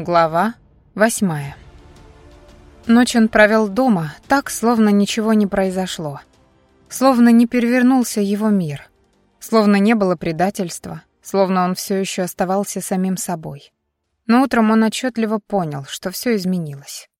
Глава восьмая. Ночь он провел дома, так, словно ничего не произошло. Словно не перевернулся его мир. Словно не было предательства, словно он все еще оставался самим собой. Но утром он отчетливо понял, что все изменилось.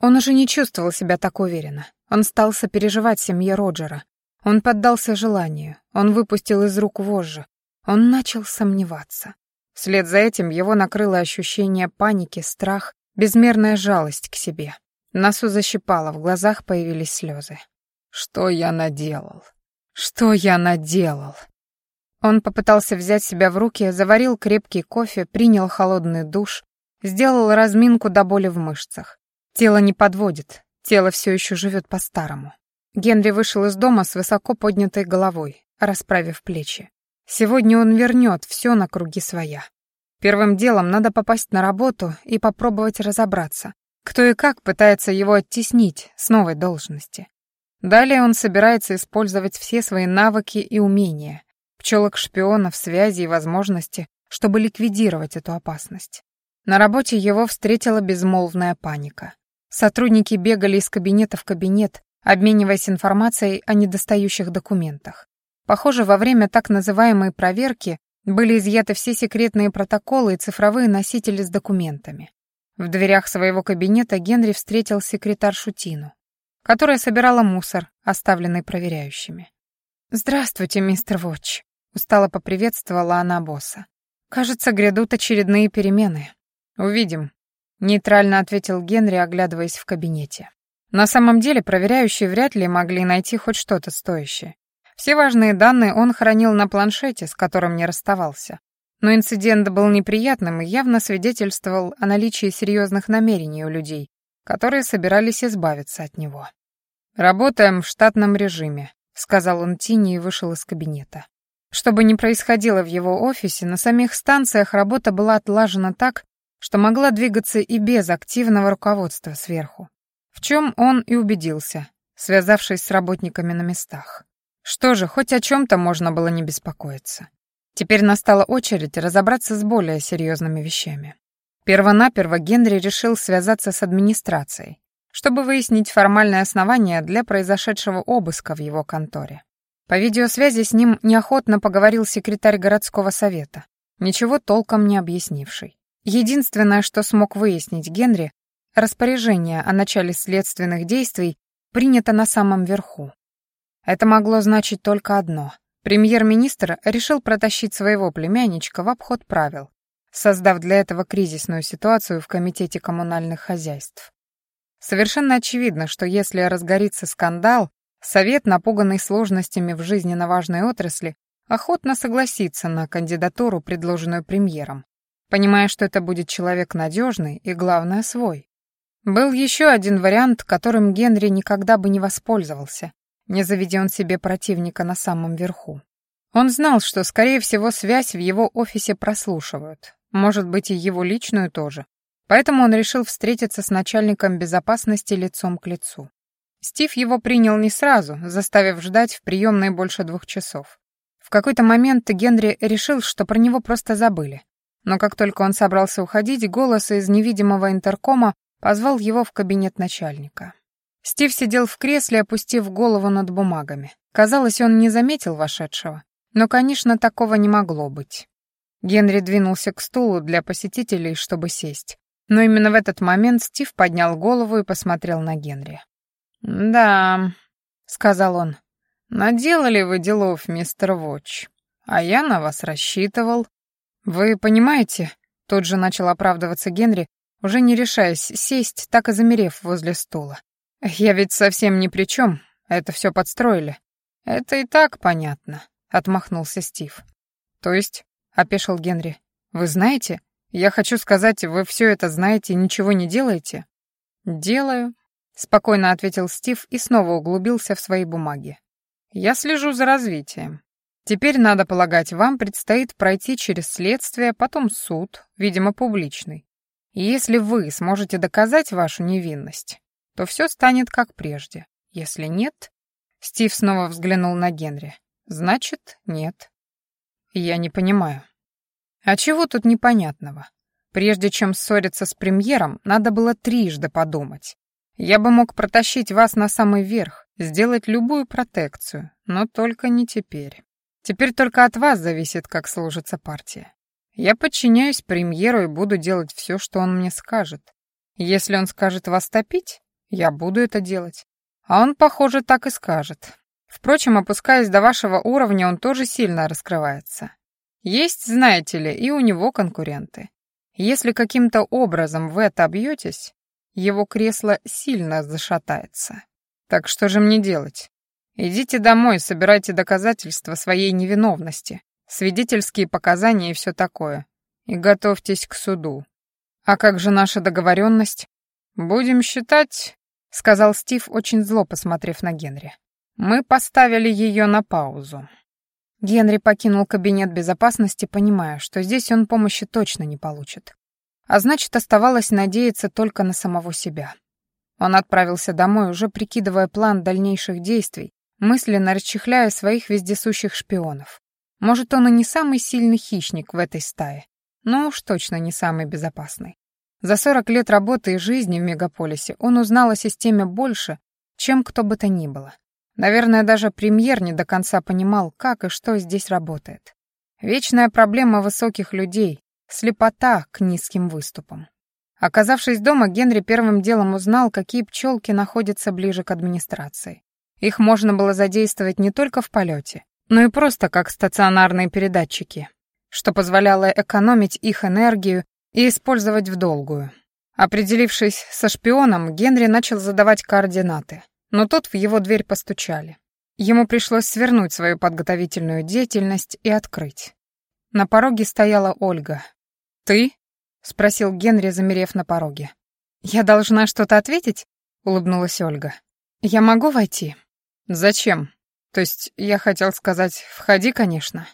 Он уже не чувствовал себя так уверенно. Он стал сопереживать семье Роджера. Он поддался желанию. Он выпустил из рук вожжи. Он начал сомневаться. Вслед за этим его накрыло ощущение паники, страх, безмерная жалость к себе. Носу защипало, в глазах появились слезы. «Что я наделал? Что я наделал?» Он попытался взять себя в руки, заварил крепкий кофе, принял холодный душ, сделал разминку до боли в мышцах. Тело не подводит, тело все еще живет по-старому. Генри вышел из дома с высоко поднятой головой, расправив плечи. Сегодня он вернет все на круги своя. Первым делом надо попасть на работу и попробовать разобраться, кто и как пытается его оттеснить с новой должности. Далее он собирается использовать все свои навыки и умения, пчелок-шпионов, связи и возможности, чтобы ликвидировать эту опасность. На работе его встретила безмолвная паника. Сотрудники бегали из кабинета в кабинет, обмениваясь информацией о недостающих документах. Похоже, во время так называемой проверки были изъяты все секретные протоколы и цифровые носители с документами. В дверях своего кабинета Генри встретил секретаршу Тину, которая собирала мусор, оставленный проверяющими. «Здравствуйте, мистер Вотч», — устало поприветствовала она босса. «Кажется, грядут очередные перемены. Увидим», — нейтрально ответил Генри, оглядываясь в кабинете. На самом деле проверяющие вряд ли могли найти хоть что-то стоящее. Все важные данные он хранил на планшете, с которым не расставался. Но инцидент был неприятным и явно свидетельствовал о наличии серьезных намерений у людей, которые собирались избавиться от него. «Работаем в штатном режиме», — сказал он Тине и вышел из кабинета. Что бы ни происходило в его офисе, на самих станциях работа была отлажена так, что могла двигаться и без активного руководства сверху. В чем он и убедился, связавшись с работниками на местах. Что же, хоть о чем-то можно было не беспокоиться. Теперь настала очередь разобраться с более серьезными вещами. Первонаперво Генри решил связаться с администрацией, чтобы выяснить формальное основание для произошедшего обыска в его конторе. По видеосвязи с ним неохотно поговорил секретарь городского совета, ничего толком не объяснивший. Единственное, что смог выяснить Генри, распоряжение о начале следственных действий принято на самом верху, это могло значить только одно. Премьер-министр решил протащить своего племянничка в обход правил, создав для этого кризисную ситуацию в Комитете коммунальных хозяйств. Совершенно очевидно, что если разгорится скандал, Совет, напуганный сложностями в жизненно важной отрасли, охотно согласится на кандидатуру, предложенную премьером, понимая, что это будет человек надежный и, главное, свой. Был еще один вариант, которым Генри никогда бы не воспользовался, не заведя он себе противника на самом верху. Он знал, что, скорее всего, связь в его офисе прослушивают, может быть, и его личную тоже. Поэтому он решил встретиться с начальником безопасности лицом к лицу. Стив его принял не сразу, заставив ждать в приемной больше двух часов. В какой-то момент Генри решил, что про него просто забыли. Но как только он собрался уходить, голос из невидимого интеркома позвал его в кабинет начальника. Стив сидел в кресле, опустив голову над бумагами. Казалось, он не заметил вошедшего. Но, конечно, такого не могло быть. Генри двинулся к стулу для посетителей, чтобы сесть. Но именно в этот момент Стив поднял голову и посмотрел на Генри. «Да», — сказал он, — «наделали вы делов, мистер Вотч, а я на вас рассчитывал». «Вы понимаете?» — тут же начал оправдываться Генри, уже не решаясь сесть, так и замерев возле стула. «Я ведь совсем ни при чем. Это все подстроили». «Это и так понятно», — отмахнулся Стив. «То есть?» — опешил Генри. «Вы знаете? Я хочу сказать, вы все это знаете и ничего не делаете?» «Делаю», — спокойно ответил Стив и снова углубился в свои бумаги. «Я слежу за развитием. Теперь, надо полагать, вам предстоит пройти через следствие, потом суд, видимо, публичный. И если вы сможете доказать вашу невинность, то все станет как прежде. Если нет... Стив снова взглянул на Генри. Значит, нет. Я не понимаю. А чего тут непонятного? Прежде чем ссориться с премьером, надо было трижды подумать. Я бы мог протащить вас на самый верх, сделать любую протекцию, но только не теперь. Теперь только от вас зависит, как сложится партия. Я подчиняюсь премьеру и буду делать все, что он мне скажет. Если он скажет вас топить, я буду это делать. А он, похоже, так и скажет. Впрочем, опускаясь до вашего уровня, он тоже сильно раскрывается. Есть, знаете ли, и у него конкуренты. Если каким-то образом вы отобьетесь, его кресло сильно зашатается. Так что же мне делать? Идите домой, собирайте доказательства своей невиновности, свидетельские показания и все такое. И готовьтесь к суду. А как же наша договоренность? Будем считать, сказал Стив, очень зло посмотрев на Генри. Мы поставили ее на паузу. Генри покинул кабинет безопасности, понимая, что здесь он помощи точно не получит. А значит, оставалось надеяться только на самого себя. Он отправился домой, уже прикидывая план дальнейших действий, мысленно расчехляя своих вездесущих шпионов. Может, он и не самый сильный хищник в этой стае, но уж точно не самый безопасный. За 40 лет работы и жизни в мегаполисе он узнал о системе больше, чем кто бы то ни было. Наверное, даже премьер не до конца понимал, как и что здесь работает. Вечная проблема высоких людей — слепота к низким выступам. Оказавшись дома, Генри первым делом узнал, какие пчелки находятся ближе к администрации. Их можно было задействовать не только в полете, но и просто как стационарные передатчики, что позволяло экономить их энергию и использовать в долгую. Определившись со шпионом, Генри начал задавать координаты, но тут в его дверь постучали. Ему пришлось свернуть свою подготовительную деятельность и открыть. На пороге стояла Ольга. «Ты?» — спросил Генри, замерев на пороге. «Я должна что-то ответить?» — улыбнулась Ольга. «Я могу войти?» «Зачем?» «То есть, я хотел сказать, входи, конечно».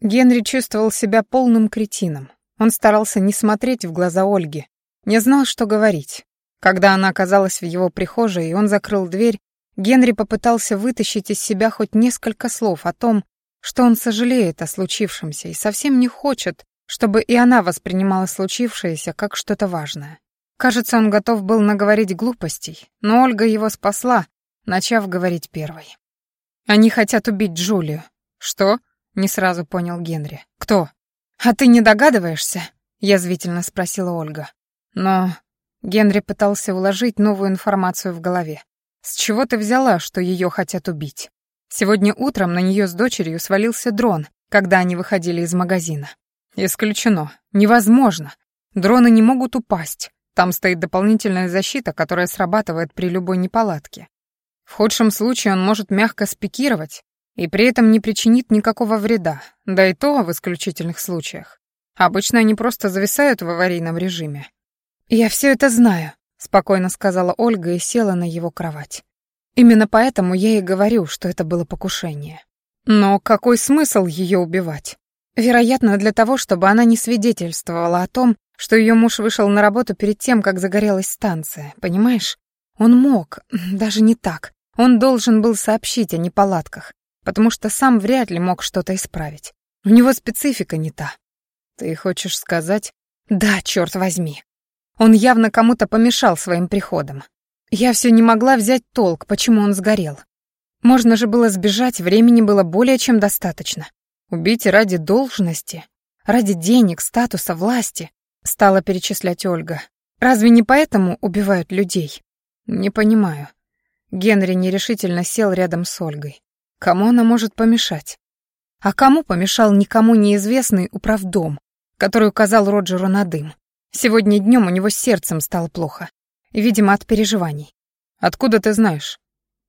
Генри чувствовал себя полным кретином. Он старался не смотреть в глаза Ольги, не знал, что говорить. Когда она оказалась в его прихожей, и он закрыл дверь, Генри попытался вытащить из себя хоть несколько слов о том, что он сожалеет о случившемся и совсем не хочет, чтобы и она воспринимала случившееся как что-то важное. Кажется, он готов был наговорить глупостей, но Ольга его спасла, начав говорить первой. «Они хотят убить Джулию». «Что?» — не сразу понял Генри. «Кто?» «А ты не догадываешься?» — язвительно спросила Ольга. Но Генри пытался уложить новую информацию в голове. «С чего ты взяла, что ее хотят убить?» Сегодня утром на нее с дочерью свалился дрон, когда они выходили из магазина. Исключено. Невозможно. Дроны не могут упасть. Там стоит дополнительная защита, которая срабатывает при любой неполадке. В худшем случае он может мягко спикировать и при этом не причинит никакого вреда, да и то в исключительных случаях. Обычно они просто зависают в аварийном режиме. «Я все это знаю», — спокойно сказала Ольга и села на его кровать. «Именно поэтому я и говорю, что это было покушение. Но какой смысл ее убивать? Вероятно, для того, чтобы она не свидетельствовала о том, что ее муж вышел на работу перед тем, как загорелась станция, понимаешь? Он мог, даже не так. Он должен был сообщить о неполадках, потому что сам вряд ли мог что-то исправить. У него специфика не та. Ты хочешь сказать? Да, черт возьми. Он явно кому-то помешал своим приходом. Я все не могла взять толк, почему он сгорел. Можно же было сбежать, времени было более чем достаточно. Убить ради должности, ради денег, статуса, власти, стала перечислять Ольга. Разве не поэтому убивают людей? Не понимаю. Генри нерешительно сел рядом с Ольгой. Кому она может помешать? А кому помешал никому неизвестный управдом, который указал Роджеру на дым? Сегодня днем у него с сердцем стало плохо. Видимо, от переживаний. «Откуда ты знаешь?»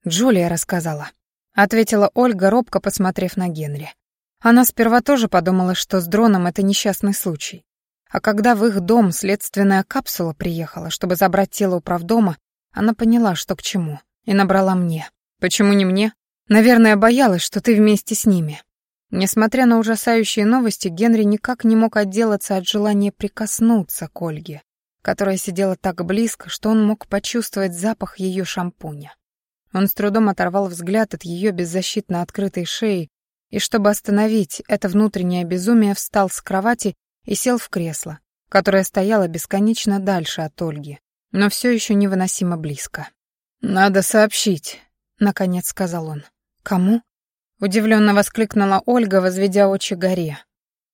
«Джулия рассказала», — ответила Ольга, робко посмотрев на Генри. Она сперва тоже подумала, что с дроном это несчастный случай. А когда в их дом следственная капсула приехала, чтобы забрать тело управдома, она поняла, что к чему, и набрала мне. «Почему не мне?» «Наверное, боялась, что ты вместе с ними». Несмотря на ужасающие новости, Генри никак не мог отделаться от желания прикоснуться к Ольге, которая сидела так близко, что он мог почувствовать запах ее шампуня. Он с трудом оторвал взгляд от ее беззащитно открытой шеи и чтобы остановить это внутреннее безумие, встал с кровати и сел в кресло, которая стояла бесконечно дальше от Ольги, но все еще невыносимо близко. «Надо сообщить», — наконец сказал он. «Кому?» — удивленно воскликнула Ольга, возведя очи горе.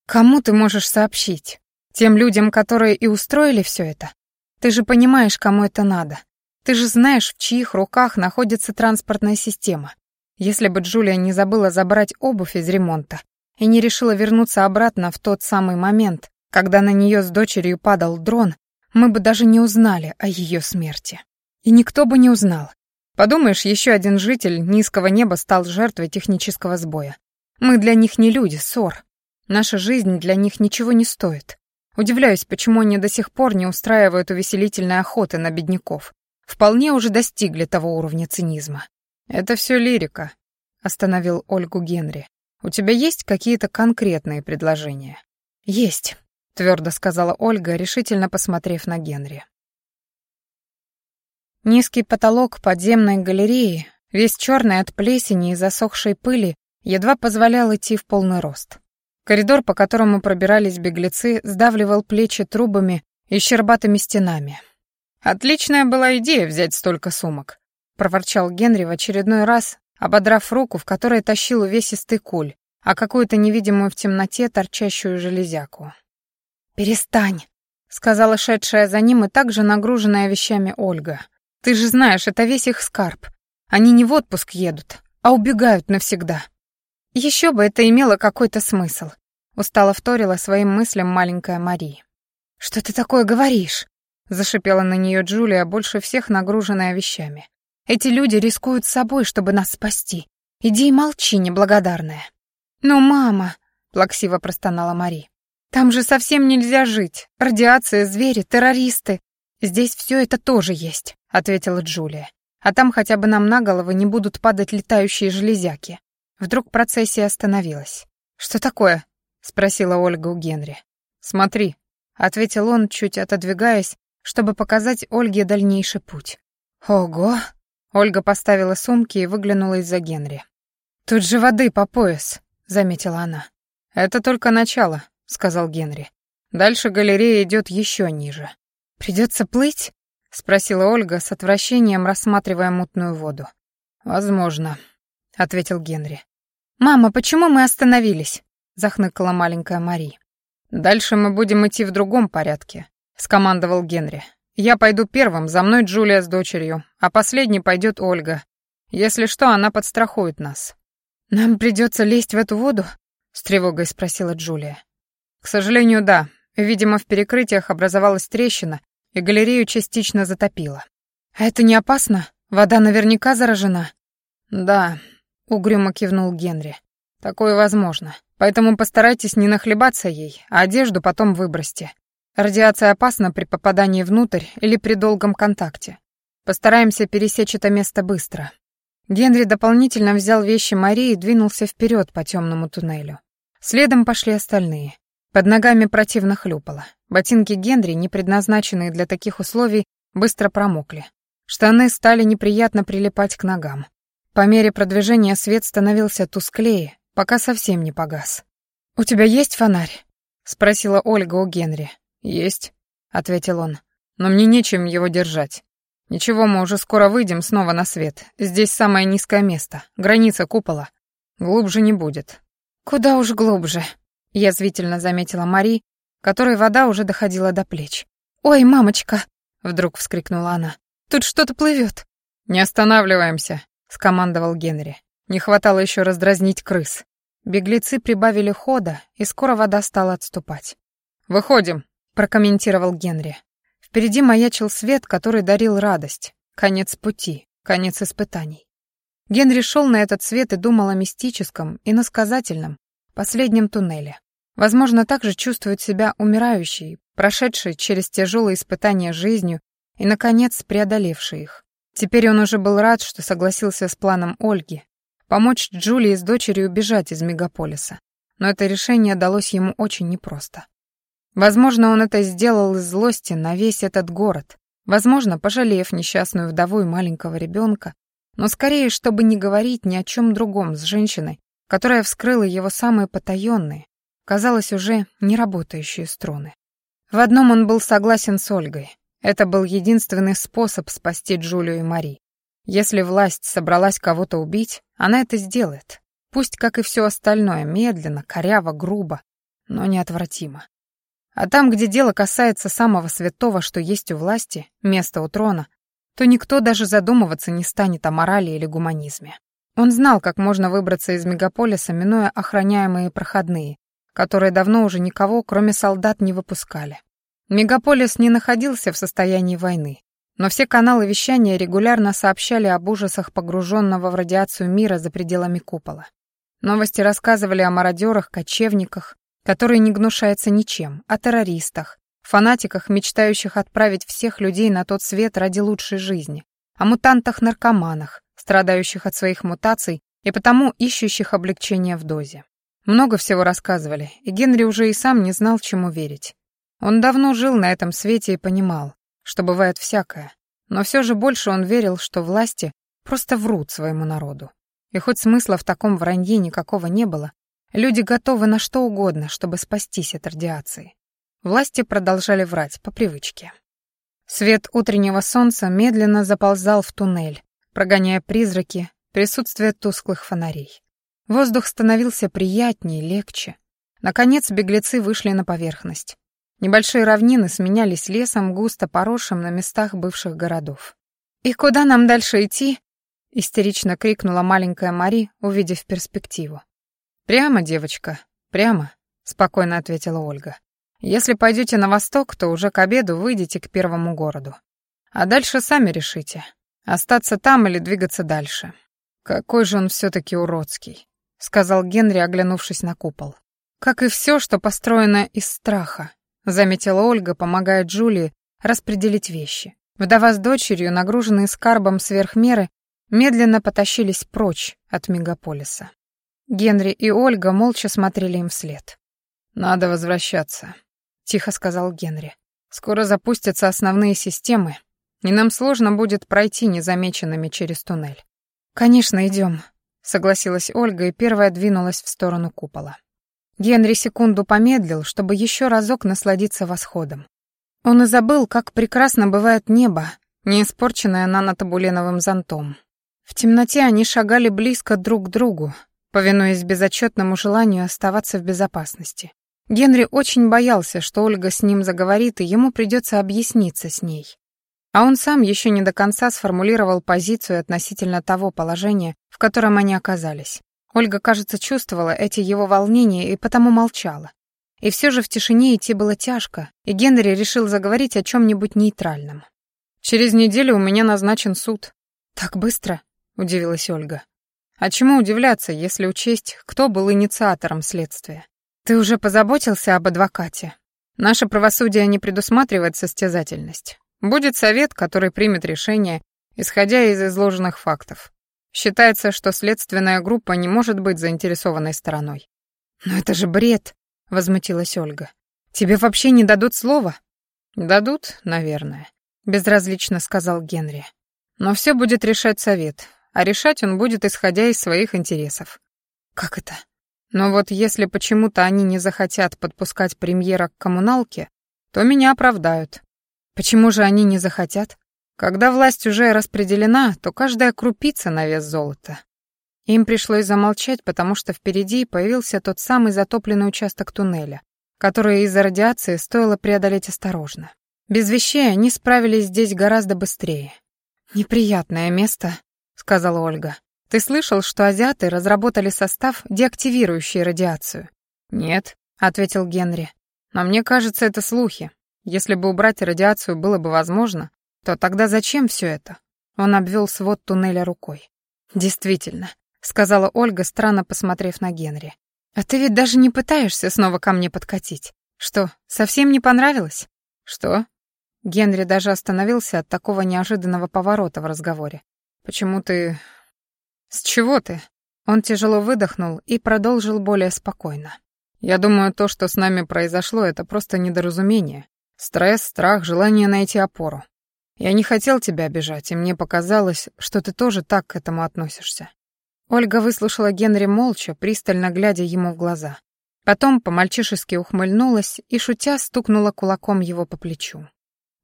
«Кому ты можешь сообщить? Тем людям, которые и устроили все это? Ты же понимаешь, кому это надо. Ты же знаешь, в чьих руках находится транспортная система. Если бы Джулия не забыла забрать обувь из ремонта и не решила вернуться обратно в тот самый момент, когда на нее с дочерью падал дрон, мы бы даже не узнали о ее смерти. И никто бы не узнал. Подумаешь, еще один житель низкого неба стал жертвой технического сбоя. Мы для них не люди, ссор. Наша жизнь для них ничего не стоит. Удивляюсь, почему они до сих пор не устраивают увеселительной охоты на бедняков. Вполне уже достигли того уровня цинизма. «Это все лирика», — остановил Ольгу Генри. «У тебя есть какие-то конкретные предложения?» «Есть», — твердо сказала Ольга, решительно посмотрев на Генри. Низкий потолок подземной галереи, весь черный от плесени и засохшей пыли, едва позволял идти в полный рост. Коридор, по которому пробирались беглецы, сдавливал плечи трубами и щербатыми стенами. «Отличная была идея взять столько сумок», — проворчал Генри в очередной раз, ободрав руку, в которой тащил увесистый куль, а какую-то невидимую в темноте торчащую железяку. «Перестань», — сказала шедшая за ним и также нагруженная вещами Ольга. «Ты же знаешь, это весь их скарб. Они не в отпуск едут, а убегают навсегда». Еще бы это имело какой-то смысл. Устало вторила своим мыслям маленькая Мари. «Что ты такое говоришь?» Зашипела на нее Джулия, больше всех нагруженная вещами. «Эти люди рискуют собой, чтобы нас спасти. Иди и молчи, неблагодарная». «Ну, мама!» — плаксиво простонала Мари. «Там же совсем нельзя жить. Радиация, звери, террористы. Здесь все это тоже есть», — ответила Джулия. «А там хотя бы нам на головы не будут падать летающие железяки». Вдруг процессия остановилась. «Что такое?» — спросила Ольга у Генри. «Смотри», — ответил он, чуть отодвигаясь, чтобы показать Ольге дальнейший путь. «Ого!» — Ольга поставила сумки и выглянула из-за Генри. «Тут же воды по пояс», — заметила она. «Это только начало», — сказал Генри. «Дальше галерея идет еще ниже». «Придется плыть?» — спросила Ольга с отвращением, рассматривая мутную воду. «Возможно», — ответил Генри. «Мама, почему мы остановились?» захныкала маленькая Мари. «Дальше мы будем идти в другом порядке», — скомандовал Генри. «Я пойду первым, за мной Джулия с дочерью, а последней пойдет Ольга. Если что, она подстрахует нас». «Нам придется лезть в эту воду?» — с тревогой спросила Джулия. «К сожалению, да. Видимо, в перекрытиях образовалась трещина, и галерею частично затопило. А это не опасно? Вода наверняка заражена?» «Да», — угрюмо кивнул Генри. «Такое возможно. Поэтому постарайтесь не нахлебаться ей, а одежду потом выбросьте. Радиация опасна при попадании внутрь или при долгом контакте. Постараемся пересечь это место быстро. Генри дополнительно взял вещи Марии и двинулся вперед по темному туннелю. Следом пошли остальные. Под ногами противно хлюпало. Ботинки Генри, не предназначенные для таких условий, быстро промокли. Штаны стали неприятно прилипать к ногам. По мере продвижения свет становился тусклее, пока совсем не погас. «У тебя есть фонарь?» — спросила Ольга у Генри. «Есть», — ответил он. «Но мне нечем его держать. Ничего, мы уже скоро выйдем снова на свет. Здесь самое низкое место, граница купола. Глубже не будет». «Куда уж глубже», — язвительно заметила Мари, которой вода уже доходила до плеч. «Ой, мамочка!» — вдруг вскрикнула она. «Тут что-то плывет». «Не останавливаемся», — скомандовал Генри. Не хватало еще раздразнить крыс. Беглецы прибавили хода, и скоро вода стала отступать. «Выходим», — прокомментировал Генри. Впереди маячил свет, который дарил радость. Конец пути, конец испытаний. Генри шел на этот свет и думал о мистическом и насказательном, последнем туннеле. Возможно, также чувствует себя умирающей, прошедшей через тяжелые испытания жизнью и, наконец, преодолевшей их. Теперь он уже был рад, что согласился с планом Ольги, помочь Джулии с дочерью убежать из мегаполиса. Но это решение далось ему очень непросто. Возможно, он это сделал из злости на весь этот город, возможно, пожалев несчастную вдову и маленького ребенка, но скорее, чтобы не говорить ни о чем другом с женщиной, которая вскрыла его самые потаенные, казалось, уже не работающие струны. В одном он был согласен с Ольгой. Это был единственный способ спасти Джулию и Мари. Если власть собралась кого-то убить, она это сделает. Пусть, как и все остальное, медленно, коряво, грубо, но неотвратимо. А там, где дело касается самого святого, что есть у власти, места у трона, то никто даже задумываться не станет о морали или гуманизме. Он знал, как можно выбраться из мегаполиса, минуя охраняемые проходные, которые давно уже никого, кроме солдат, не выпускали. Мегаполис не находился в состоянии войны, но все каналы вещания регулярно сообщали об ужасах погруженного в радиацию мира за пределами купола. Новости рассказывали о мародерах, кочевниках, которые не гнушаются ничем, о террористах, фанатиках, мечтающих отправить всех людей на тот свет ради лучшей жизни, о мутантах-наркоманах, страдающих от своих мутаций и потому ищущих облегчения в дозе. Много всего рассказывали, и Генри уже и сам не знал, чему верить. Он давно жил на этом свете и понимал, что бывает всякое, но все же больше он верил, что власти просто врут своему народу. И хоть смысла в таком вранье никакого не было, люди готовы на что угодно, чтобы спастись от радиации. Власти продолжали врать по привычке. Свет утреннего солнца медленно заползал в туннель, прогоняя призраки, присутствие тусклых фонарей. Воздух становился приятнее, легче. Наконец беглецы вышли на поверхность. Небольшие равнины сменялись лесом, густо поросшим на местах бывших городов. «И куда нам дальше идти?» — истерично крикнула маленькая Мари, увидев перспективу. «Прямо, девочка, прямо», — спокойно ответила Ольга. Если пойдете на восток, то уже к обеду выйдете к первому городу. А дальше сами решите, остаться там или двигаться дальше. Какой же он все-таки уродский, сказал Генри, оглянувшись на купол. Как и все, что построено из страха, заметила Ольга, помогая Джулии распределить вещи. Вдова с дочерью, нагруженные скарбом сверх меры, медленно потащились прочь от мегаполиса. Генри и Ольга молча смотрели им вслед. «Надо возвращаться», тихо сказал Генри. Скоро запустятся основные системы, и нам сложно будет пройти незамеченными через туннель. Конечно, идем, согласилась Ольга и первая двинулась в сторону купола. Генри секунду помедлил, чтобы еще разок насладиться восходом. Он и забыл, как прекрасно бывает небо, не испорченное нанотабуленовым зонтом. В темноте они шагали близко друг к другу, повинуясь безотчетному желанию оставаться в безопасности. Генри очень боялся, что Ольга с ним заговорит, и ему придется объясниться с ней. А он сам еще не до конца сформулировал позицию относительно того положения, в котором они оказались. Ольга, кажется, чувствовала эти его волнения и потому молчала. И все же в тишине идти было тяжко, и Генри решил заговорить о чем-нибудь нейтральном. «Через неделю у меня назначен суд». «Так быстро?» — удивилась Ольга. «А чему удивляться, если учесть, кто был инициатором следствия? «Ты уже позаботился об адвокате? Наше правосудие не предусматривает состязательность. Будет совет, который примет решение, исходя из изложенных фактов. Считается, что следственная группа не может быть заинтересованной стороной». «Но это же бред!» — возмутилась Ольга. «Тебе вообще не дадут слова?» «Дадут, наверное», — безразлично сказал Генри. «Но все будет решать совет, а решать он будет, исходя из своих интересов». «Как это?» Но вот если почему-то они не захотят подпускать премьера к коммуналке, то меня оправдают. Почему же они не захотят? Когда власть уже распределена, то каждая крупица на вес золота. Им пришлось замолчать, потому что впереди появился тот самый затопленный участок туннеля, который из-за радиации стоило преодолеть осторожно. Без вещей они справились здесь гораздо быстрее. «Неприятное место», — сказала Ольга. Ты слышал, что азиаты разработали состав, деактивирующий радиацию? Нет, ответил Генри. Но мне кажется, это слухи. Если бы убрать радиацию было бы возможно, то тогда зачем все это? Он обвел свод туннеля рукой. Действительно, сказала Ольга, странно посмотрев на Генри. А ты ведь даже не пытаешься снова ко мне подкатить. Что, совсем не понравилось? Что? Генри даже остановился от такого неожиданного поворота в разговоре. Почему ты «С чего ты?» Он тяжело выдохнул и продолжил более спокойно. «Я думаю, то, что с нами произошло, это просто недоразумение. Стресс, страх, желание найти опору. Я не хотел тебя обижать, и мне показалось, что ты тоже так к этому относишься». Ольга выслушала Генри молча, пристально глядя ему в глаза. Потом по-мальчишески ухмыльнулась и, шутя, стукнула кулаком его по плечу.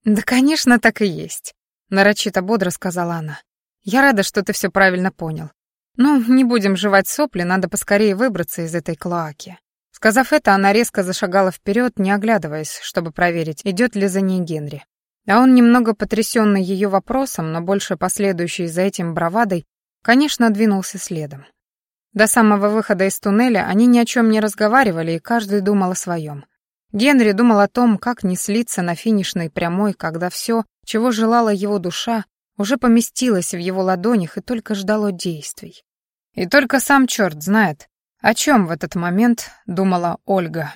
«Да, конечно, так и есть», — нарочито бодро сказала она. «Я рада, что ты все правильно понял. Но не будем жевать сопли, надо поскорее выбраться из этой клоаки». Сказав это, она резко зашагала вперед, не оглядываясь, чтобы проверить, идет ли за ней Генри. А он, немного потрясенный ее вопросом, но больше последующий за этим бравадой, конечно, двинулся следом. До самого выхода из туннеля они ни о чем не разговаривали, и каждый думал о своем. Генри думал о том, как не слиться на финишной прямой, когда все, чего желала его душа, уже поместилось в его ладонях и только ждало действий. И только сам черт знает, о чем в этот момент думала Ольга.